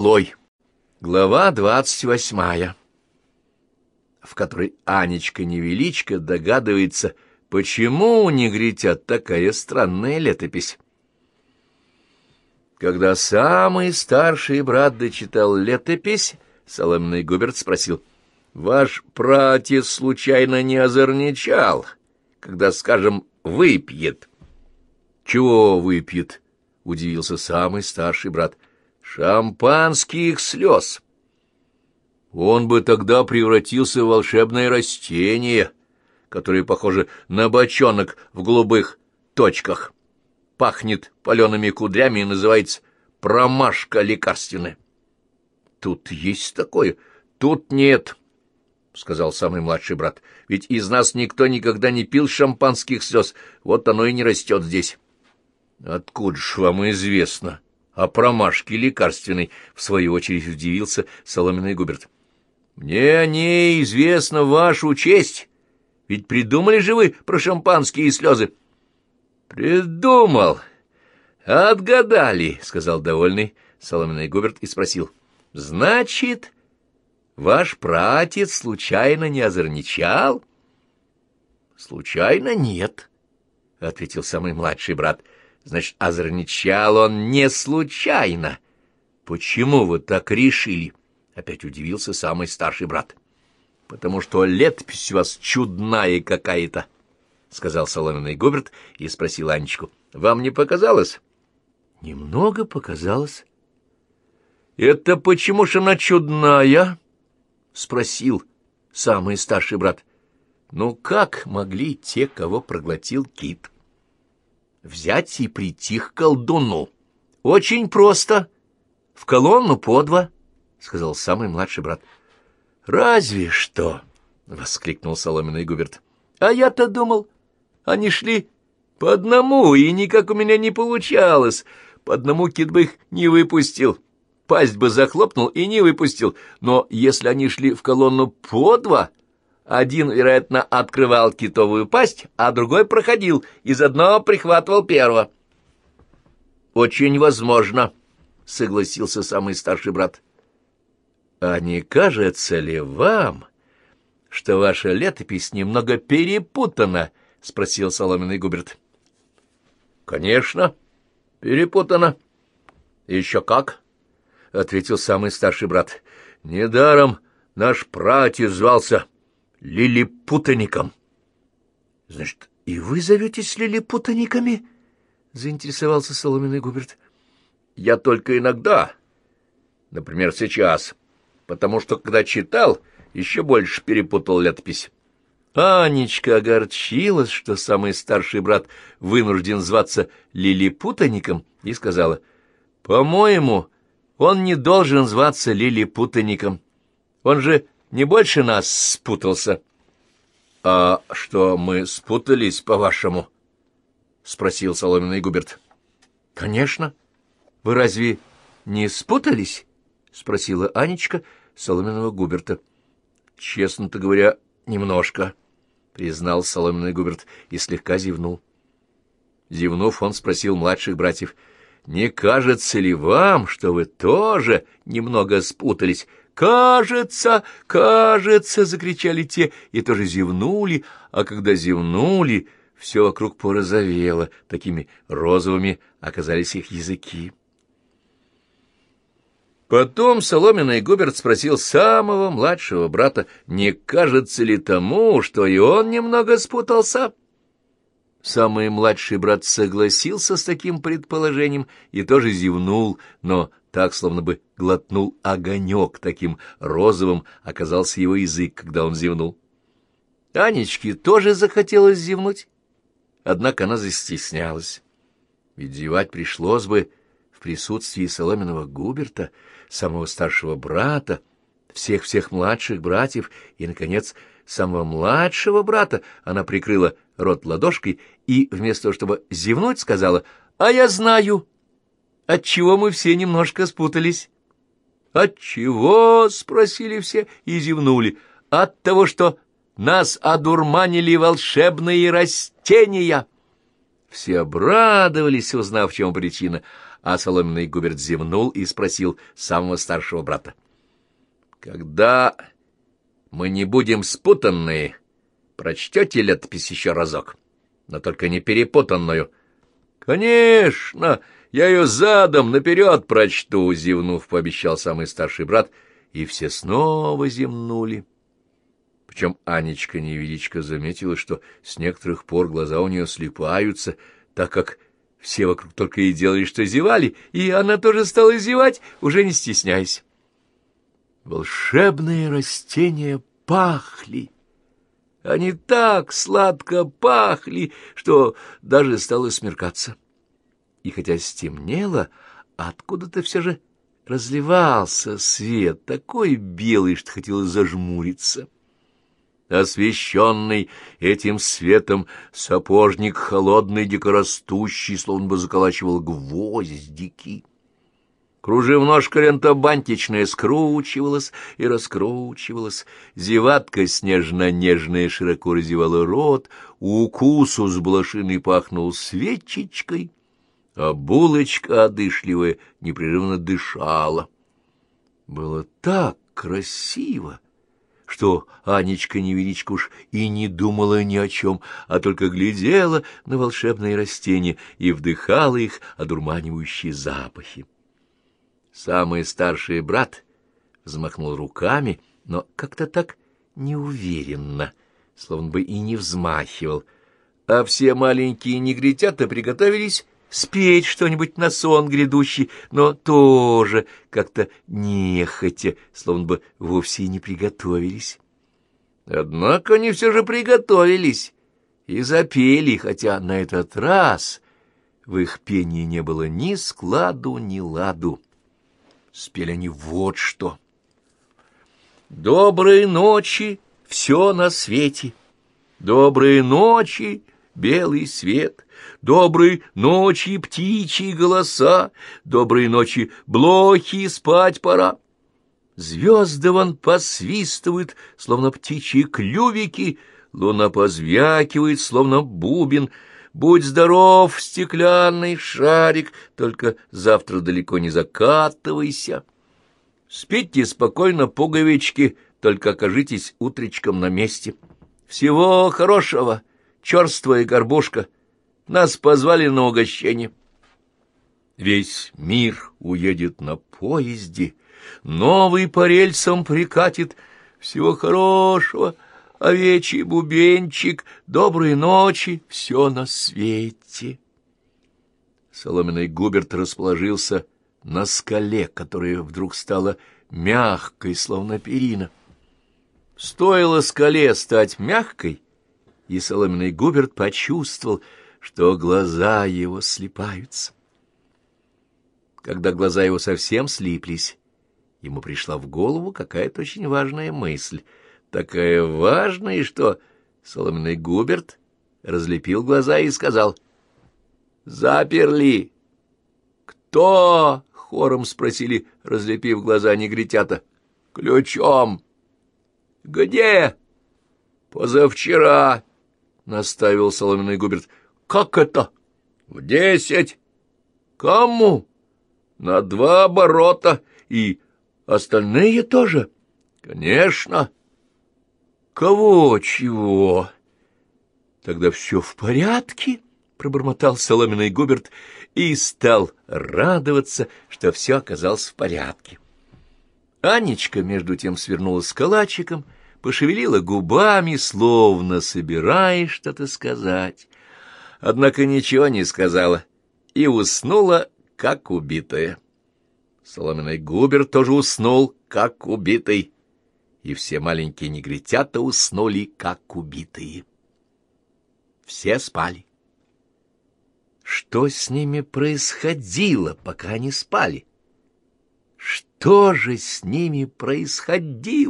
Лой. Глава двадцать восьмая, в которой Анечка-невеличка догадывается, почему у негритят такая странная летопись. Когда самый старший брат дочитал летопись, Соломенный Губерт спросил, «Ваш братец случайно не озорничал, когда, скажем, выпьет?» «Чего выпьет?» — удивился самый старший брат — Шампанских слез. Он бы тогда превратился в волшебное растение, которое похоже на бочонок в голубых точках. Пахнет палеными кудрями и называется промашка лекарственная. Тут есть такое, тут нет, — сказал самый младший брат. — Ведь из нас никто никогда не пил шампанских слез, вот оно и не растет здесь. — Откуда ж вам известно? — о промашке лекарственной, — в свою очередь удивился Соломенный Губерт. — Мне о ней известна вашу честь, ведь придумали же вы про шампанские слезы. — Придумал. Отгадали, — сказал довольный Соломенный Губерт и спросил. — Значит, ваш пратец случайно не озорничал? — Случайно нет, — ответил самый младший брат. — Значит, озорничал он не случайно. Почему вы так решили? Опять удивился самый старший брат. Потому что летопись у вас чудная какая-то, сказал соломенный Губерт и спросил Анечку. Вам не показалось? Немного показалось. Это почему ж она чудная? спросил самый старший брат. Ну как могли те, кого проглотил кит? Взять и прийти к колдуну. — Очень просто. В колонну по два, — сказал самый младший брат. — Разве что, — воскликнул соломенный Губерт. — А я-то думал, они шли по одному, и никак у меня не получалось. По одному кит бы их не выпустил. Пасть бы захлопнул и не выпустил. Но если они шли в колонну по два, один, вероятно, открывал китовую пасть, а другой проходил и заодно прихватывал первого. «Очень возможно», — согласился самый старший брат. «А не кажется ли вам, что ваша летопись немного перепутана?» — спросил соломенный Губерт. «Конечно, перепутана. Еще как», — ответил самый старший брат. «Недаром наш пратец звался лилипутаником. — Значит, и вы зоветесь лилипутаниками? — заинтересовался Соломенный Губерт. — Я только иногда, например, сейчас, потому что, когда читал, еще больше перепутал летопись. Анечка огорчилась, что самый старший брат вынужден зваться лилипутаником, и сказала, «По-моему, он не должен зваться лилипутаником. Он же не больше нас спутался. — А что мы спутались, по-вашему? — спросил соломенный Губерт. — Конечно. Вы разве не спутались? — спросила Анечка соломенного Губерта. — Честно-то говоря, немножко, — признал соломенный Губерт и слегка зевнул. Зевнув, он спросил младших братьев, — не кажется ли вам, что вы тоже немного спутались? «Кажется, кажется!» — закричали те и тоже зевнули, а когда зевнули, все вокруг порозовело, такими розовыми оказались их языки. Потом соломенный Губерт спросил самого младшего брата, не кажется ли тому, что и он немного спутался. Самый младший брат согласился с таким предположением и тоже зевнул, но так, словно бы глотнул огонек, таким розовым оказался его язык, когда он зевнул. Анечке тоже захотелось зевнуть, однако она застеснялась. Ведь зевать пришлось бы в присутствии соломенного Губерта, самого старшего брата, всех-всех младших братьев и, наконец, самого младшего брата она прикрыла рот ладошкой и, вместо того, чтобы зевнуть, сказала «А я знаю, отчего мы все немножко спутались». «Отчего?» — спросили все и зевнули. «От того, что нас одурманили волшебные растения». Все обрадовались, узнав, в чем причина, а соломенный Губерт зевнул и спросил самого старшего брата. — Когда мы не будем спутанные, прочтете летопись еще разок, но только не перепутанную. — Конечно, я ее задом наперед прочту, — зевнув, пообещал самый старший брат, и все снова зевнули. Причем Анечка-невеличка заметила, что с некоторых пор глаза у нее слепаются, так как все вокруг только и делали, что зевали, и она тоже стала зевать, уже не стесняясь. Волшебные растения пахли. Они так сладко пахли, что даже стало смеркаться. И хотя стемнело, откуда-то все же разливался свет, такой белый, что хотелось зажмуриться. Освещенный этим светом сапожник холодный, дикорастущий, словно бы заколачивал гвоздики. Кружевножка лентобантичная скручивалась и раскручивалась, зеватка снежно-нежная широко разевала рот, укусус блошиный пахнул свечечкой, а булочка одышливая непрерывно дышала. Было так красиво! что Анечка-невеличка уж и не думала ни о чем, а только глядела на волшебные растения и вдыхала их одурманивающие запахи. Самый старший брат взмахнул руками, но как-то так неуверенно, словно бы и не взмахивал, а все маленькие негритята приготовились спеть что-нибудь на сон грядущий, но тоже как-то нехотя, словно бы вовсе и не приготовились. Однако они все же приготовились и запели, хотя на этот раз в их пении не было ни складу, ни ладу. Спели они вот что. «Доброй ночи, все на свете! Доброй ночи, белый свет! Доброй ночи, птичьи голоса! Доброй ночи, блохи, спать пора!» Звезды вон посвистывают, словно птичьи клювики, Луна позвякивает, словно бубен — Будь здоров, стеклянный шарик, только завтра далеко не закатывайся. Спите спокойно, пуговички, только окажитесь утречком на месте. Всего хорошего, черствая горбушка. Нас позвали на угощение. Весь мир уедет на поезде, новый по рельсам прикатит. Всего хорошего, — овечий бубенчик, доброй ночи, все на свете. Соломенный Губерт расположился на скале, которая вдруг стала мягкой, словно перина. Стоило скале стать мягкой, и соломенный Губерт почувствовал, что глаза его слипаются. Когда глаза его совсем слиплись, ему пришла в голову какая-то очень важная мысль — такая важная, что соломенный Губерт разлепил глаза и сказал «Заперли!» «Кто?» — хором спросили, разлепив глаза негритята. «Ключом!» «Где?» «Позавчера!» — наставил соломенный Губерт. «Как это?» «В десять!» «Кому?» «На два оборота и остальные тоже?» «Конечно!» Кого чего? Тогда все в порядке, пробормотал соломенный Губерт и стал радоваться, что все оказалось в порядке. Анечка, между тем, свернулась калачиком, пошевелила губами, словно собираясь что-то сказать. Однако ничего не сказала и уснула, как убитая. Соломенный Губерт тоже уснул, как убитый и все маленькие негритята уснули, как убитые. Все спали. Что с ними происходило, пока они спали? Что же с ними происходило?